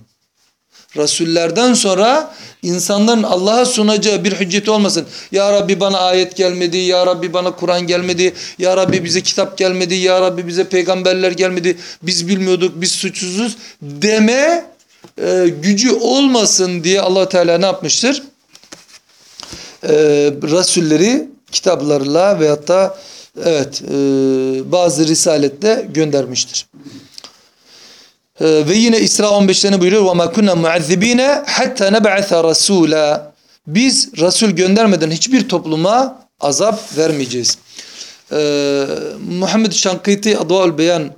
Rasullerden sonra insanların Allah'a sunacağı bir hücceti olmasın. Ya Rabbi bana ayet gelmedi, Ya Rabbi bana Kur'an gelmedi, Ya Rabbi bize kitap gelmedi, Ya Rabbi bize peygamberler gelmedi, biz bilmiyorduk, biz suçsuzuz deme e, gücü olmasın diye allah Teala ne yapmıştır? E, Rasulleri kitaplarla veyahut da evet e, bazı risalette göndermiştir. Ee, ve yine İsra 15'te ne buyuruyor? وَمَا كُنَّا مُعَذِّب۪ينَ حَتَّى نَبَعَثَ رَسُولًا Biz Resul göndermeden hiçbir topluma azap vermeyeceğiz. Ee, Muhammed Şankiti Advaul Beyan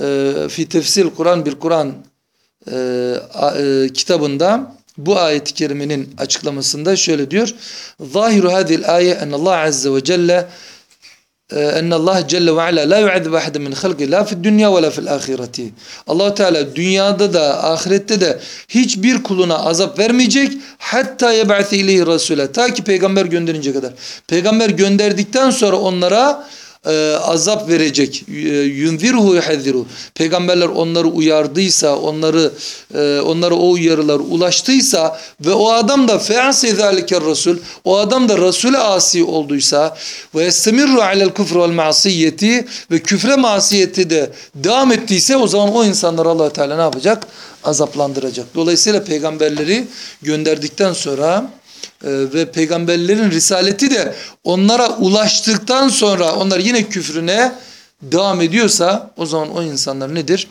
e, fi tefsir Kur'an bir Kur'an e, e, kitabında bu ayet-i kerimenin açıklamasında şöyle diyor. Zahiru hadil ayet en Allah azze ve celle en Allah Celle ve Ala la yu'adhibu ahaden min halqi la fi dunya ve la fil ahireti. Allah Teala dünyada da ahirette de hiçbir kuluna azap vermeyecek hatta yeb'ate ileyhi rasule ta ki peygamber gönderince kadar. Peygamber gönderdikten sonra onlara e, azap verecek. E, Yunzirhu yuhezziru. Peygamberler onları uyardıysa, onları e, onlara o uyarılar ulaştıysa ve o adam da fe'asi zaliker rasul. O adam da Resul'e asi olduysa ve yestemirru alel küfr vel masiyeti ve küfre masiyeti de devam ettiyse o zaman o insanları allah Teala ne yapacak? Azaplandıracak. Dolayısıyla peygamberleri gönderdikten sonra ve peygamberlerin risaleti de onlara ulaştıktan sonra onlar yine küfrüne devam ediyorsa o zaman o insanlar nedir?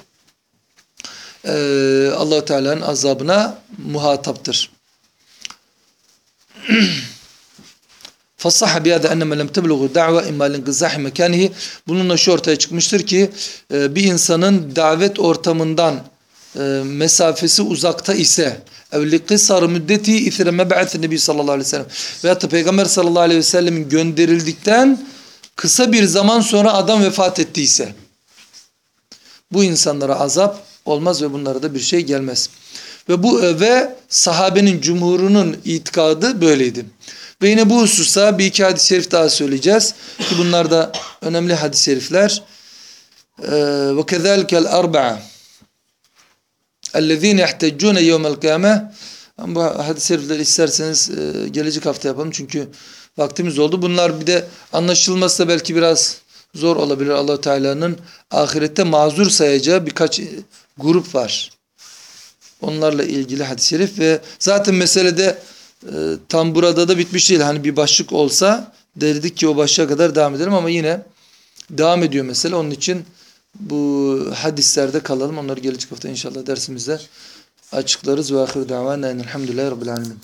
Ee, allah Teala'nın azabına muhataptır. *clears throat* Fassaha bihâde enneme lem tebluğu da've imma linqizahi mekanihi bununla şu ortaya çıkmıştır ki e, bir insanın davet ortamından e, mesafesi uzakta ise ev likisar müddeti ithre meb'at nebi sallallahu aleyhi ve sellem veyahut da peygamber sallallahu aleyhi ve sellemin gönderildikten kısa bir zaman sonra adam vefat ettiyse bu insanlara azap olmaz ve bunlara da bir şey gelmez. Ve bu ve sahabenin cumhurunun itikadı böyleydi. Ve yine bu hususta bir iki hadis-i şerif daha söyleyeceğiz. Ki bunlar da önemli hadis-i şerifler. Ve kezalikel arba'a اَلَّذ۪ينَ يَحْتَجُّونَ يَوْمَ الْقِيَامَةِ Bu hadis-i şerifleri isterseniz e, gelecek hafta yapalım. Çünkü vaktimiz oldu. Bunlar bir de anlaşılması da belki biraz zor olabilir. allah Teala'nın ahirette mazur sayacağı birkaç grup var. Onlarla ilgili hadis-i şerif ve zaten meselede e, tam burada da bitmiş değil. Hani bir başlık olsa derdik ki o başlığa kadar devam edelim ama yine devam ediyor mesele. Onun için bu hadislerde kalalım. Onları gelecek hafta inşallah dersimizde açıklarız. Ve ahir davana elhamdülillahi rabbil alemin.